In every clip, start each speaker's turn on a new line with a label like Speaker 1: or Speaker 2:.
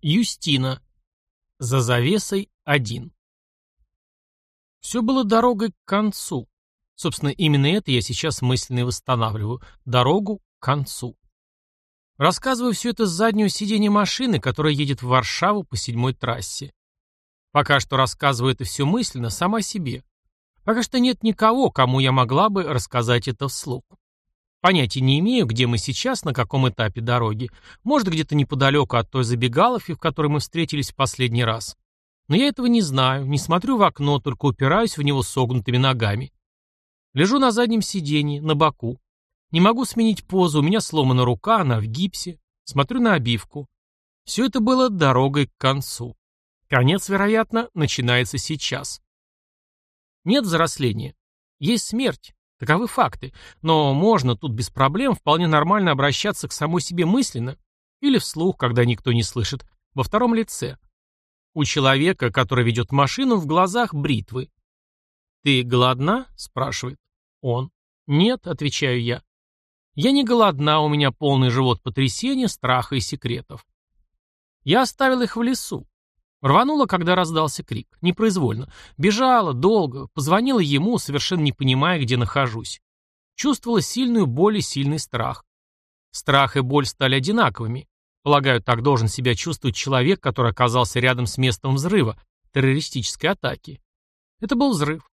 Speaker 1: Юстина. За завесой один. Все было дорогой к концу. Собственно, именно это я сейчас мысленно и восстанавливаю. Дорогу к концу. Рассказываю все это с заднего сиденья машины, которая едет в Варшаву по седьмой трассе. Пока что рассказываю это все мысленно, сама себе. Пока что нет никого, кому я могла бы рассказать это вслух. Понятия не имею, где мы сейчас, на каком этапе дороги. Может, где-то неподалеку от той забегаловки, в которой мы встретились в последний раз. Но я этого не знаю, не смотрю в окно, только упираюсь в него согнутыми ногами. Лежу на заднем сиденье, на боку. Не могу сменить позу, у меня сломана рука, она в гипсе. Смотрю на обивку. Все это было дорогой к концу. Конец, вероятно, начинается сейчас. Нет взросления. Есть смерть. Таковы факты. Но можно тут без проблем вполне нормально обращаться к самой себе мысленно или вслух, когда никто не слышит, во втором лице. У человека, который ведет машину, в глазах бритвы. «Ты голодна?» – спрашивает он. «Нет», – отвечаю я. «Я не голодна, у меня полный живот потрясения, страха и секретов». Я оставил их в лесу. Рванула, когда раздался крик. Непроизвольно. Бежала, долго. Позвонила ему, совершенно не понимая, где нахожусь. Чувствовала сильную боль и сильный страх. Страх и боль стали одинаковыми. Полагаю, так должен себя чувствовать человек, который оказался рядом с местом взрыва, террористической атаки. Это был взрыв.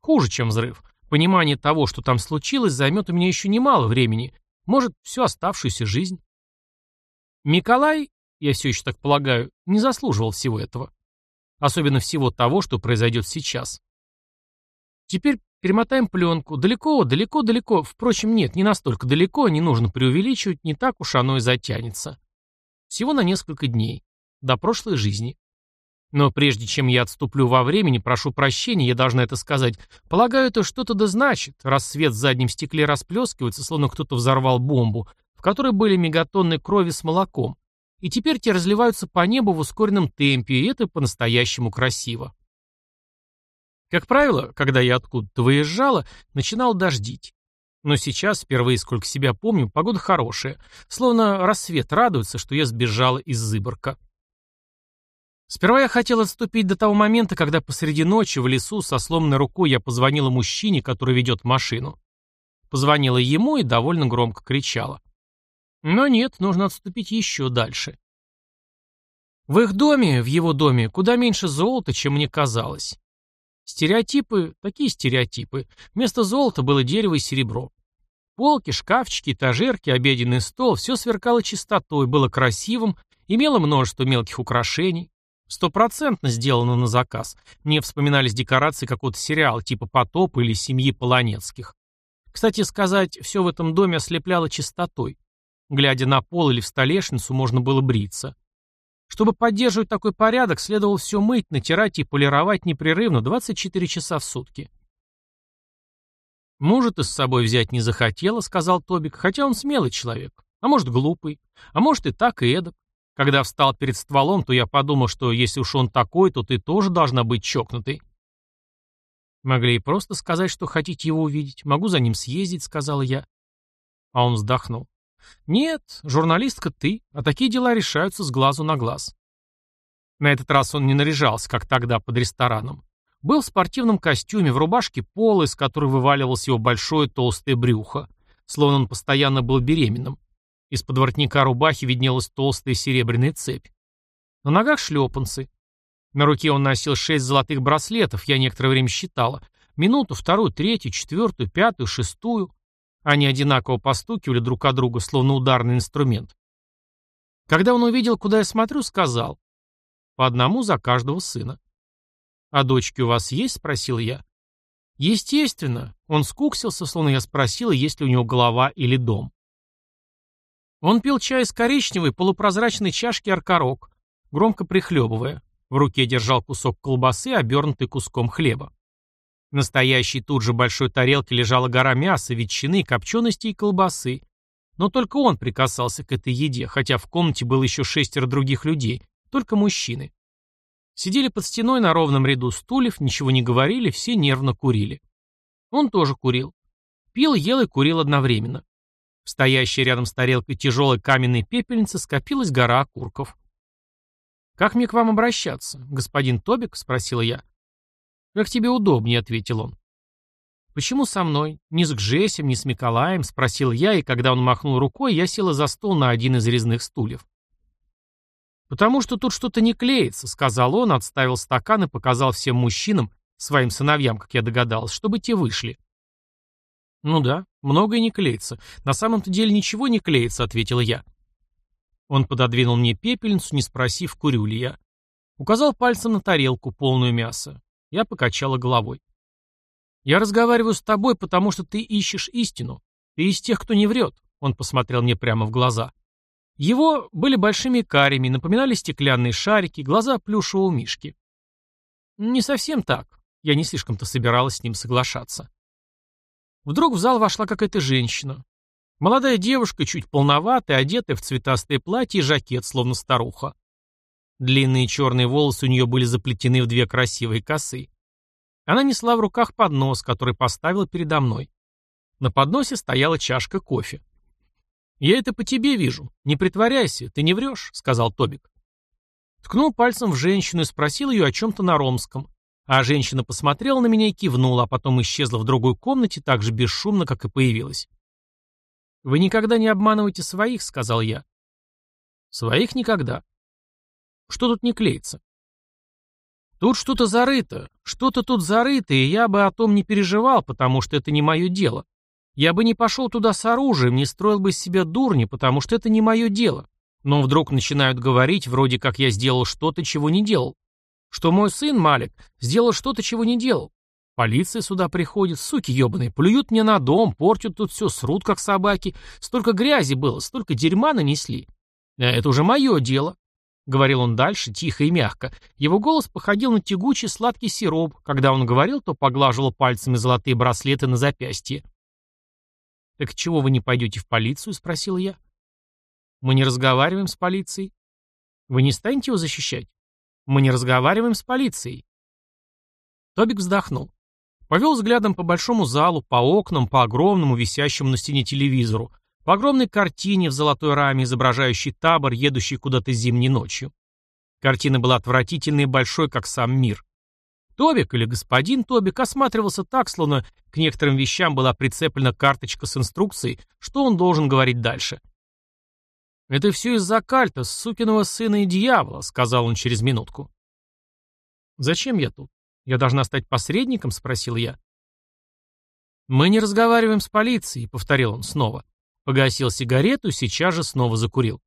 Speaker 1: Хуже, чем взрыв. Понимание того, что там случилось, займет у меня еще немало времени. Может, всю оставшуюся жизнь. Николай я все еще так полагаю, не заслуживал всего этого. Особенно всего того, что произойдет сейчас. Теперь перемотаем пленку. Далеко, далеко, далеко. Впрочем, нет, не настолько далеко, не нужно преувеличивать, не так уж оно и затянется. Всего на несколько дней. До прошлой жизни. Но прежде чем я отступлю во времени, прошу прощения, я должна это сказать. Полагаю, это что-то да значит, раз свет в заднем стекле расплескивается, словно кто-то взорвал бомбу, в которой были мегатонны крови с молоком, и теперь те разливаются по небу в ускоренном темпе, и это по-настоящему красиво. Как правило, когда я откуда-то выезжала, начинал дождить. Но сейчас, впервые сколько себя помню, погода хорошая, словно рассвет радуется, что я сбежала из Зыборка. Сперва я хотел отступить до того момента, когда посреди ночи в лесу со сломанной рукой я позвонила мужчине, который ведет машину. Позвонила ему и довольно громко кричала. Но нет, нужно отступить еще дальше. В их доме, в его доме, куда меньше золота, чем мне казалось. Стереотипы, такие стереотипы. Вместо золота было дерево и серебро. Полки, шкафчики, этажерки, обеденный стол – все сверкало чистотой, было красивым, имело множество мелких украшений. Стопроцентно сделано на заказ. Мне вспоминались декорации какого-то сериала, типа «Потоп» или «Семьи Полонецких». Кстати сказать, все в этом доме ослепляло чистотой. Глядя на пол или в столешницу, можно было бриться. Чтобы поддерживать такой порядок, следовало все мыть, натирать и полировать непрерывно 24 часа в сутки. «Мужа ты с собой взять не захотела», — сказал Тобик, хотя он смелый человек. А может, глупый. А может, и так, и эдак. Когда встал перед стволом, то я подумал, что если уж он такой, то ты тоже должна быть чокнутой. Могли и просто сказать, что хотите его увидеть. Могу за ним съездить, сказала я. А он вздохнул. Нет, журналистка ты, а такие дела решаются с глазу на глаз. На этот раз он не наряжался, как тогда под рестораном. Был в спортивном костюме, в рубашке пола, из которой вываливалось его большое толстое брюхо, словно он постоянно был беременным. Из-под воротника рубахи виднелась толстая серебряная цепь. На ногах шлепанцы. На руке он носил шесть золотых браслетов, я некоторое время считала. Минуту, вторую, третью, четвертую, пятую, шестую. Они одинаково постукивали друг о друга, словно ударный инструмент. Когда он увидел, куда я смотрю, сказал. По одному за каждого сына. «А дочки у вас есть?» — спросил я. Естественно. Он скуксился, словно я спросила, есть ли у него голова или дом. Он пил чай из коричневой полупрозрачной чашки аркарок, громко прихлебывая. В руке держал кусок колбасы, обернутый куском хлеба. Настоящей тут же большой тарелке лежала гора мяса, ветчины, копчености и колбасы. Но только он прикасался к этой еде, хотя в комнате было еще шестеро других людей, только мужчины. Сидели под стеной на ровном ряду стульев, ничего не говорили, все нервно курили. Он тоже курил. Пил, ел и курил одновременно. В стоящей рядом с тарелкой тяжелой каменной пепельницы скопилась гора окурков. «Как мне к вам обращаться? Господин Тобик?» — спросила я. «Как тебе удобнее», — ответил он. «Почему со мной? Ни с Гжесем, ни с Миколаем?» — спросил я, и когда он махнул рукой, я села за стол на один из резных стульев. «Потому что тут что-то не клеится», — сказал он, отставил стакан и показал всем мужчинам, своим сыновьям, как я догадалась, чтобы те вышли. «Ну да, многое не клеится. На самом-то деле ничего не клеится», — ответила я. Он пододвинул мне пепельницу, не спросив, курю ли я. Указал пальцем на тарелку, полную мяса. Я покачала головой. «Я разговариваю с тобой, потому что ты ищешь истину. Ты из тех, кто не врет», — он посмотрел мне прямо в глаза. Его были большими карями, напоминали стеклянные шарики, глаза плюшевого мишки. Не совсем так. Я не слишком-то собиралась с ним соглашаться. Вдруг в зал вошла какая-то женщина. Молодая девушка, чуть полноватая, одетая в цветастое платье и жакет, словно старуха. Длинные черные волосы у нее были заплетены в две красивые косы. Она несла в руках поднос, который поставила передо мной. На подносе стояла чашка кофе. «Я это по тебе вижу. Не притворяйся, ты не врешь», — сказал Тобик. Ткнул пальцем в женщину и спросил ее о чем-то на ромском. А женщина посмотрела на меня и кивнула, а потом исчезла в другой комнате так же бесшумно, как и появилась. «Вы никогда не обманываете своих», — сказал я. «Своих никогда». «Что тут не клеится?» «Тут что-то зарыто, что-то тут зарыто, и я бы о том не переживал, потому что это не мое дело. Я бы не пошел туда с оружием, не строил бы из себя дурни, потому что это не мое дело. Но вдруг начинают говорить, вроде как я сделал что-то, чего не делал. Что мой сын, Малик, сделал что-то, чего не делал. Полиция сюда приходит, суки ебаные, плюют мне на дом, портят тут все, срут как собаки. Столько грязи было, столько дерьма нанесли. А это уже мое дело. — говорил он дальше, тихо и мягко. Его голос походил на тягучий сладкий сироп. Когда он говорил, то поглаживал пальцами золотые браслеты на запястье. «Так чего вы не пойдете в полицию?» — спросил я. «Мы не разговариваем с полицией». «Вы не станете его защищать?» «Мы не разговариваем с полицией». Тобик вздохнул. Повел взглядом по большому залу, по окнам, по огромному висящему на стене телевизору, по огромной картине в золотой раме, изображающей табор, едущий куда-то зимней ночью. Картина была отвратительной и большой, как сам мир. Тобик или господин Тобик осматривался так, словно к некоторым вещам была прицеплена карточка с инструкцией, что он должен говорить дальше. «Это все из-за кальта, сукиного сына и дьявола», — сказал он через минутку. «Зачем я тут? Я должна стать посредником?» — спросил я. «Мы не разговариваем с полицией», — повторил он снова. Погасил сигарету сейчас же снова закурил.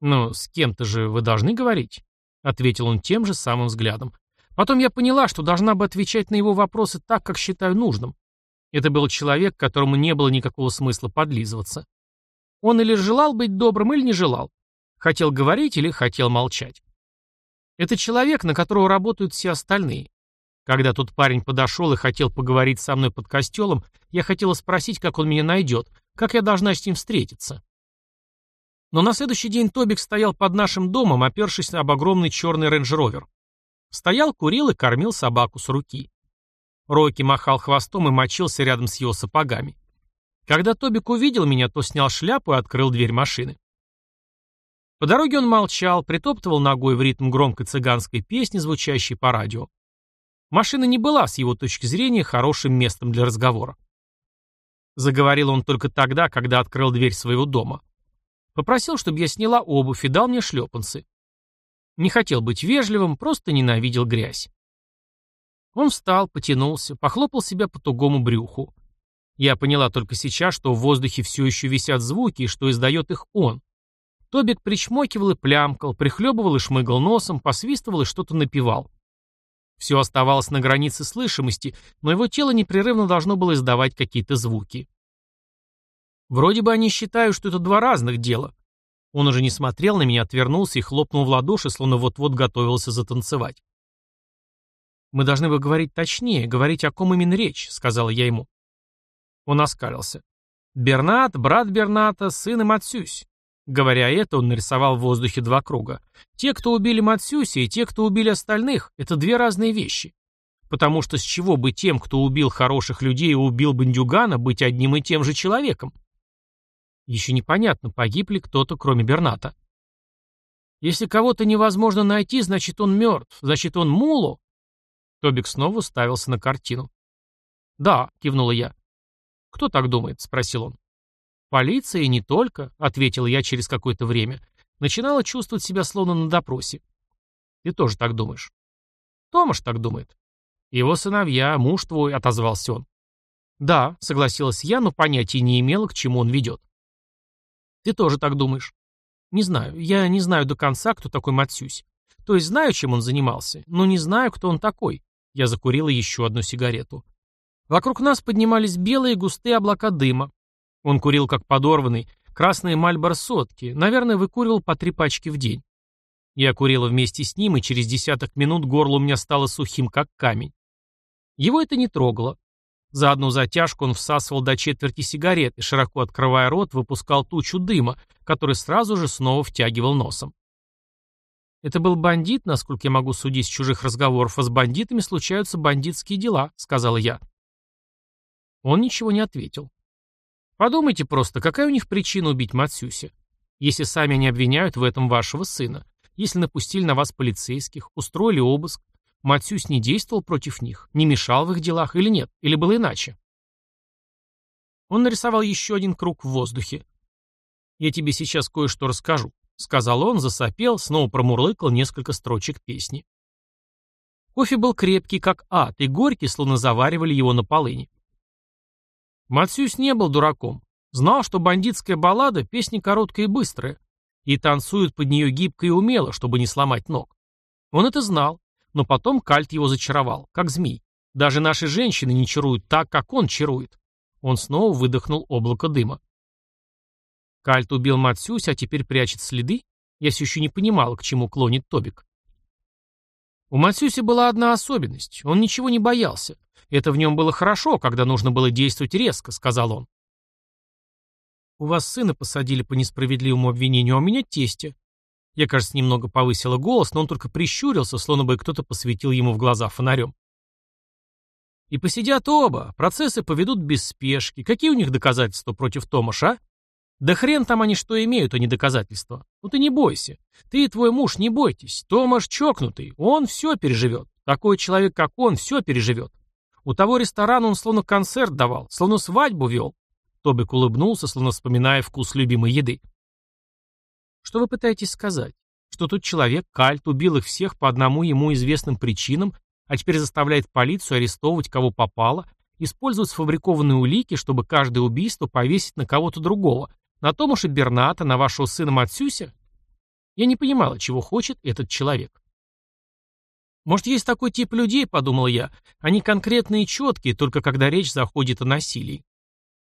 Speaker 1: «Ну, с кем-то же вы должны говорить», — ответил он тем же самым взглядом. Потом я поняла, что должна бы отвечать на его вопросы так, как считаю нужным. Это был человек, которому не было никакого смысла подлизываться. Он или желал быть добрым, или не желал. Хотел говорить или хотел молчать. Это человек, на которого работают все остальные. Когда тот парень подошел и хотел поговорить со мной под костелом, я хотела спросить, как он меня найдет, как я должна с ним встретиться. Но на следующий день Тобик стоял под нашим домом, опершись об огромный черный рейндж-ровер. Стоял, курил и кормил собаку с руки. Рокки махал хвостом и мочился рядом с его сапогами. Когда Тобик увидел меня, то снял шляпу и открыл дверь машины. По дороге он молчал, притоптывал ногой в ритм громкой цыганской песни, звучащей по радио. Машина не была, с его точки зрения, хорошим местом для разговора. Заговорил он только тогда, когда открыл дверь своего дома. Попросил, чтобы я сняла обувь и дал мне шлепанцы. Не хотел быть вежливым, просто ненавидел грязь. Он встал, потянулся, похлопал себя по тугому брюху. Я поняла только сейчас, что в воздухе все еще висят звуки и что издает их он. Тобик причмокивал и плямкал, прихлебывал и шмыгал носом, посвистывал и что-то напевал. Все оставалось на границе слышимости, но его тело непрерывно должно было издавать какие-то звуки. Вроде бы они считают, что это два разных дела, он уже не смотрел на меня, отвернулся и хлопнул в ладоши, словно вот-вот готовился затанцевать. «Мы должны бы говорить точнее, говорить, о ком именно речь», — сказала я ему. Он оскалился. «Бернат, брат Берната, сын и Матсюсь». Говоря это, он нарисовал в воздухе два круга. Те, кто убили Матсюси, и те, кто убили остальных, это две разные вещи. Потому что с чего бы тем, кто убил хороших людей и убил бандюгана, быть одним и тем же человеком? Еще непонятно, погиб ли кто-то, кроме Берната. Если кого-то невозможно найти, значит он мертв, значит он муло. Тобик снова уставился на картину. «Да», — кивнула я. «Кто так думает?» — спросил он. «Полиция и не только», — ответил я через какое-то время. Начинала чувствовать себя словно на допросе. «Ты тоже так думаешь?» «Томаш так думает». «Его сыновья, муж твой», — отозвался он. «Да», — согласилась я, но понятия не имела, к чему он ведет. «Ты тоже так думаешь?» «Не знаю. Я не знаю до конца, кто такой Матсюсь. То есть знаю, чем он занимался, но не знаю, кто он такой». Я закурила еще одну сигарету. Вокруг нас поднимались белые густые облака дыма. Он курил как подорванный, красные мальбор сотки, наверное, выкуривал по три пачки в день. Я курила вместе с ним, и через десяток минут горло у меня стало сухим, как камень. Его это не трогало. За одну затяжку он всасывал до четверти сигарет и, широко открывая рот, выпускал тучу дыма, который сразу же снова втягивал носом. «Это был бандит, насколько я могу судить с чужих разговоров, а с бандитами случаются бандитские дела», — сказала я. Он ничего не ответил. Подумайте просто, какая у них причина убить Мацюся? Если сами они обвиняют в этом вашего сына, если напустили на вас полицейских, устроили обыск, Мацюсь не действовал против них, не мешал в их делах или нет, или было иначе? Он нарисовал еще один круг в воздухе. «Я тебе сейчас кое-что расскажу», — сказал он, засопел, снова промурлыкал несколько строчек песни. Кофе был крепкий, как ад, и горький, словно заваривали его на полыни. Матсюсь не был дураком. Знал, что бандитская баллада – песня короткая и быстрая, и танцуют под нее гибко и умело, чтобы не сломать ног. Он это знал, но потом кальт его зачаровал, как змей. Даже наши женщины не чаруют так, как он чарует. Он снова выдохнул облако дыма. Кальт убил Матсюсь, а теперь прячет следы? Я все еще не понимал, к чему клонит Тобик. У Матсюси была одна особенность. Он ничего не боялся. Это в нем было хорошо, когда нужно было действовать резко, сказал он. У вас сына посадили по несправедливому обвинению, а у меня тестя. Я, кажется, немного повысила голос, но он только прищурился, словно бы кто-то посветил ему в глаза фонарем. И посидят оба, процессы поведут без спешки. Какие у них доказательства против Томаша, а? Да хрен там они что имеют, а не доказательства. Ну ты не бойся. Ты и твой муж не бойтесь. Томаш чокнутый, он все переживет. Такой человек, как он, все переживет. У того ресторана он словно концерт давал, словно свадьбу вел. Тобик улыбнулся, словно вспоминая вкус любимой еды. Что вы пытаетесь сказать? Что тут человек, Кальт, убил их всех по одному ему известным причинам, а теперь заставляет полицию арестовывать кого попало, использовать сфабрикованные улики, чтобы каждое убийство повесить на кого-то другого, на Томаша Берната, на вашего сына Матсюся? Я не понимала, чего хочет этот человек. Может, есть такой тип людей, подумал я. Они конкретные и четкие, только когда речь заходит о насилии.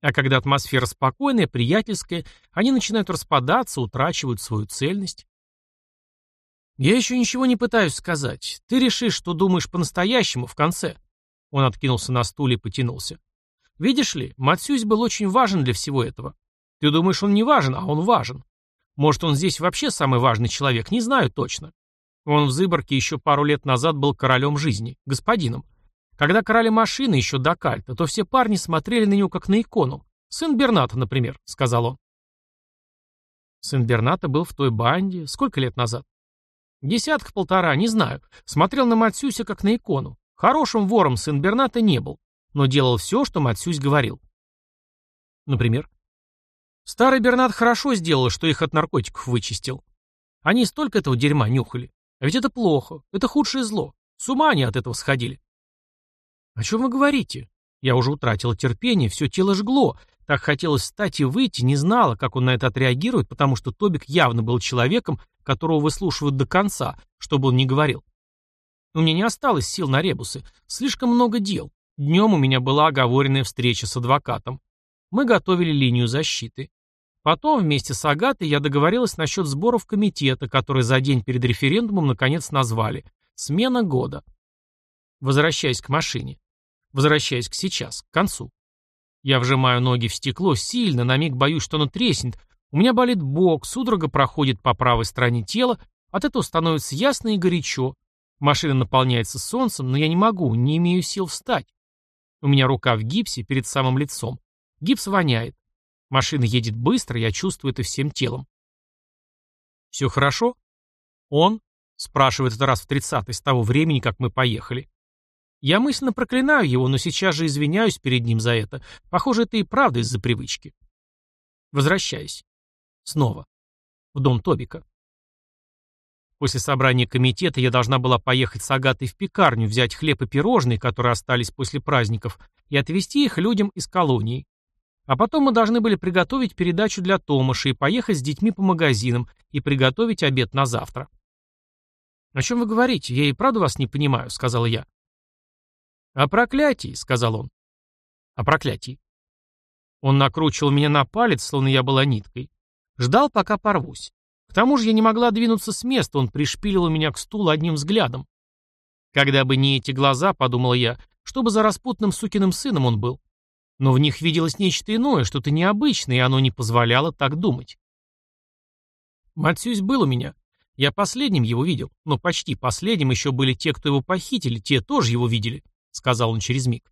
Speaker 1: А когда атмосфера спокойная, приятельская, они начинают распадаться, утрачивают свою цельность. Я еще ничего не пытаюсь сказать. Ты решишь, что думаешь по-настоящему в конце. Он откинулся на стуле и потянулся. Видишь ли, Матсюсь был очень важен для всего этого. Ты думаешь, он не важен, а он важен. Может, он здесь вообще самый важный человек, не знаю точно. Он в Зыборке еще пару лет назад был королем жизни, господином. Когда крали машины еще до кальта, то все парни смотрели на него как на икону. Сын Берната, например, сказал он. Сын Берната был в той банде. Сколько лет назад? Десятка полтора, не знаю. Смотрел на Матсюся как на икону. Хорошим вором сын Берната не был, но делал все, что Матсюсь говорил. Например? Старый Бернат хорошо сделал, что их от наркотиков вычистил. Они столько этого дерьма нюхали. А ведь это плохо, это худшее зло. С ума они от этого сходили. О чем вы говорите? Я уже утратила терпение, все тело жгло. Так хотелось встать и выйти, не знала, как он на это отреагирует, потому что Тобик явно был человеком, которого выслушивают до конца, чтобы он не говорил. У меня не осталось сил на ребусы, слишком много дел. Днем у меня была оговоренная встреча с адвокатом. Мы готовили линию защиты. Потом вместе с Агатой я договорилась насчет сборов комитета, который за день перед референдумом наконец назвали «Смена года». Возвращаясь к машине. Возвращаясь к сейчас, к концу. Я вжимаю ноги в стекло сильно, на миг боюсь, что оно треснет. У меня болит бок, судорога проходит по правой стороне тела, от этого становится ясно и горячо. Машина наполняется солнцем, но я не могу, не имею сил встать. У меня рука в гипсе перед самым лицом. Гипс воняет. Машина едет быстро, я чувствую это всем телом. «Все хорошо?» Он? Спрашивает это раз в тридцатый с того времени, как мы поехали. Я мысленно проклинаю его, но сейчас же извиняюсь перед ним за это. Похоже, это и правда из-за привычки. Возвращаюсь. Снова. В дом Тобика. После собрания комитета я должна была поехать с Агатой в пекарню, взять хлеб и пирожные, которые остались после праздников, и отвезти их людям из колонии. А потом мы должны были приготовить передачу для Томаша и поехать с детьми по магазинам и приготовить обед на завтра. «О чем вы говорите? Я и правда вас не понимаю», — сказал я. «О проклятии», — сказал он. «О проклятии». Он накручивал меня на палец, словно я была ниткой. Ждал, пока порвусь. К тому же я не могла двинуться с места, он пришпилил меня к стулу одним взглядом. Когда бы не эти глаза, подумала я, чтобы за распутным сукиным сыном он был. Но в них виделось нечто иное, что-то необычное, и оно не позволяло так думать. Матсюсь был у меня. Я последним его видел, но почти последним еще были те, кто его похитили, те тоже его видели, сказал он через миг.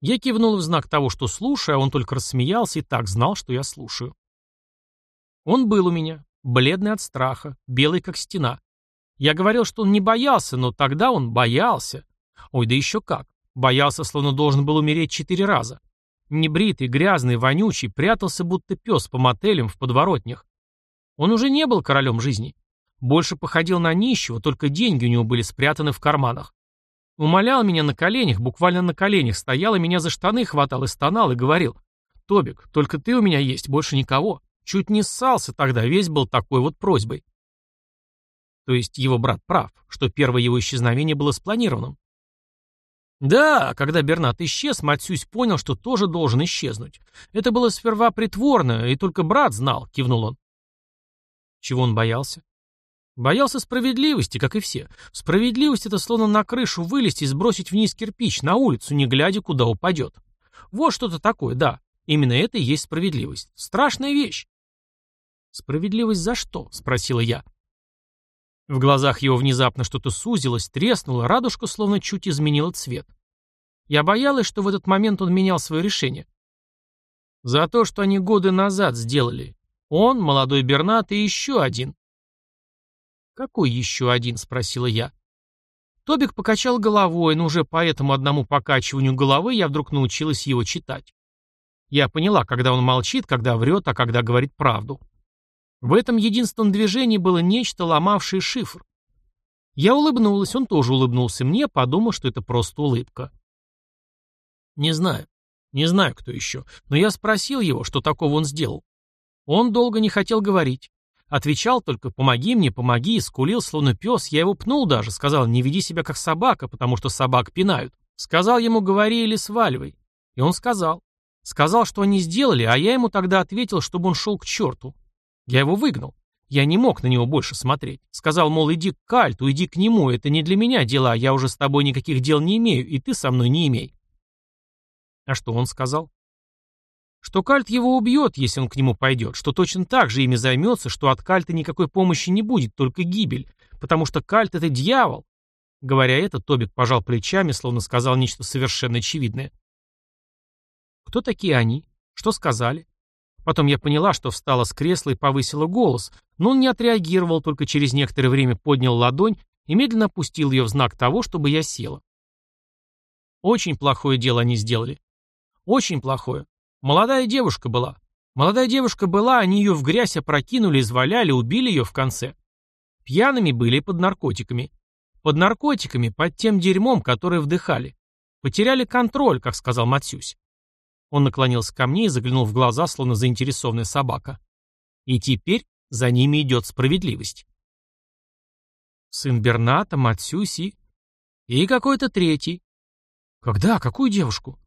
Speaker 1: Я кивнул в знак того, что слушаю, а он только рассмеялся и так знал, что я слушаю. Он был у меня, бледный от страха, белый как стена. Я говорил, что он не боялся, но тогда он боялся. Ой, да еще как. Боялся, словно должен был умереть четыре раза. Небритый, грязный, вонючий, прятался, будто пес по мотелям в подворотнях. Он уже не был королем жизни. Больше походил на нищего, только деньги у него были спрятаны в карманах. Умолял меня на коленях, буквально на коленях, стоял и меня за штаны хватал и стонал и говорил, «Тобик, только ты у меня есть, больше никого». Чуть не ссался тогда, весь был такой вот просьбой. То есть его брат прав, что первое его исчезновение было спланированным. Да, когда Бернат исчез, Матсюсь понял, что тоже должен исчезнуть. Это было сперва притворно, и только брат знал, кивнул он. Чего он боялся? Боялся справедливости, как и все. Справедливость — это словно на крышу вылезть и сбросить вниз кирпич, на улицу, не глядя, куда упадет. Вот что-то такое, да. Именно это и есть справедливость. Страшная вещь. «Справедливость за что?» — спросила я. В глазах его внезапно что-то сузилось, треснуло, радужка словно чуть изменила цвет. Я боялась, что в этот момент он менял свое решение. За то, что они годы назад сделали. Он, молодой Бернат и еще один. «Какой еще один?» — спросила я. Тобик покачал головой, но уже по этому одному покачиванию головы я вдруг научилась его читать. Я поняла, когда он молчит, когда врет, а когда говорит правду. В этом единственном движении было нечто, ломавшее шифр. Я улыбнулась, он тоже улыбнулся мне, подумал, что это просто улыбка. Не знаю. Не знаю, кто еще. Но я спросил его, что такого он сделал. Он долго не хотел говорить. Отвечал только «помоги мне, помоги» и скулил, словно пес. Я его пнул даже, сказал «не веди себя как собака, потому что собак пинают». Сказал ему «говори или сваливай». И он сказал. Сказал, что они сделали, а я ему тогда ответил, чтобы он шел к черту. Я его выгнал. Я не мог на него больше смотреть. Сказал, мол, иди к Кальту, иди к нему, это не для меня дела, я уже с тобой никаких дел не имею, и ты со мной не имей. А что он сказал? Что Кальт его убьет, если он к нему пойдет, что точно так же ими займется, что от Кальта никакой помощи не будет, только гибель, потому что Кальт — это дьявол. Говоря это, Тобик пожал плечами, словно сказал нечто совершенно очевидное. Кто такие они? Что сказали? Потом я поняла, что встала с кресла и повысила голос, но он не отреагировал, только через некоторое время поднял ладонь и медленно опустил ее в знак того, чтобы я села. Очень плохое дело они сделали. Очень плохое. Молодая девушка была. Молодая девушка была, они ее в грязь опрокинули, изваляли, убили ее в конце. Пьяными были под наркотиками. Под наркотиками, под тем дерьмом, которое вдыхали. Потеряли контроль, как сказал Матсюсь. Он наклонился ко мне и заглянул в глаза, словно заинтересованная собака. И теперь за ними идет справедливость. Сын Берната, Матсюси и какой-то третий. Когда? Какую девушку?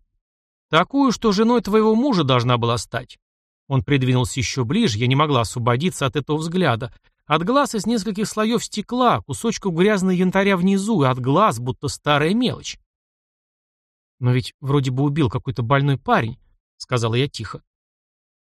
Speaker 1: Такую, что женой твоего мужа должна была стать. Он придвинулся еще ближе, я не могла освободиться от этого взгляда. От глаз из нескольких слоев стекла, кусочков грязного янтаря внизу, и от глаз, будто старая мелочь. «Но ведь вроде бы убил какой-то больной парень», — сказала я тихо.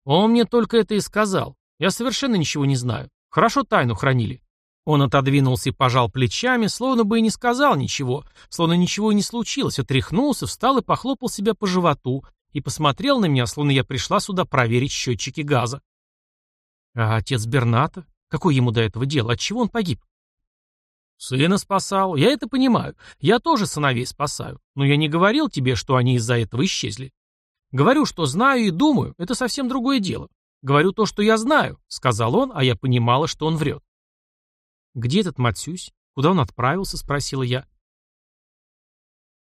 Speaker 1: «Он мне только это и сказал. Я совершенно ничего не знаю. Хорошо тайну хранили». Он отодвинулся и пожал плечами, словно бы и не сказал ничего, словно ничего и не случилось, отряхнулся, встал и похлопал себя по животу, и посмотрел на меня, словно я пришла сюда проверить счетчики газа. «А отец Берната? Какое ему до этого дело? Отчего он погиб? Сына спасал. Я это понимаю. Я тоже сыновей спасаю. Но я не говорил тебе, что они из-за этого исчезли. Говорю, что знаю и думаю. Это совсем другое дело. Говорю то, что я знаю, сказал он, а я понимала, что он врет. Где этот Матсюсь? Куда он отправился? Спросила я.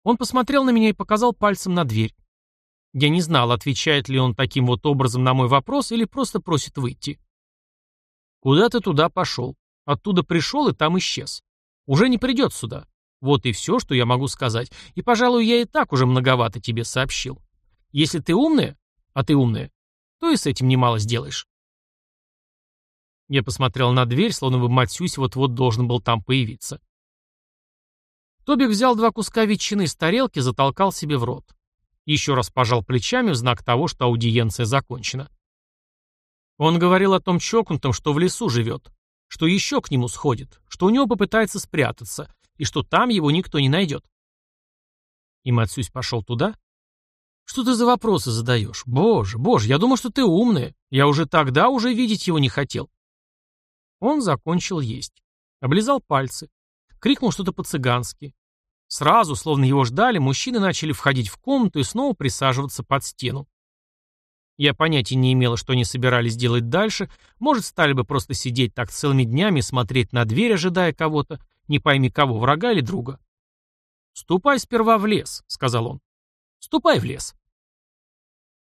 Speaker 1: Он посмотрел на меня и показал пальцем на дверь. Я не знал, отвечает ли он таким вот образом на мой вопрос или просто просит выйти. Куда ты туда пошел? Оттуда пришел и там исчез. Уже не придет сюда. Вот и все, что я могу сказать. И, пожалуй, я и так уже многовато тебе сообщил. Если ты умная, а ты умная, то и с этим немало сделаешь. Я посмотрел на дверь, словно бы Матсюсь вот-вот должен был там появиться. Тобик взял два куска ветчины с тарелки, затолкал себе в рот. Еще раз пожал плечами в знак того, что аудиенция закончена. Он говорил о том чокнутом, что в лесу живет, что еще к нему сходит, что у него попытается спрятаться, и что там его никто не найдет. И Мацюсь пошел туда? Что ты за вопросы задаешь? Боже, боже, я думал, что ты умная. Я уже тогда уже видеть его не хотел. Он закончил есть. Облизал пальцы. Крикнул что-то по-цыгански. Сразу, словно его ждали, мужчины начали входить в комнату и снова присаживаться под стену. Я понятия не имела, что они собирались делать дальше. Может, стали бы просто сидеть так целыми днями, смотреть на дверь, ожидая кого-то, не пойми кого, врага или друга. «Ступай сперва в лес», — сказал он. «Ступай в лес».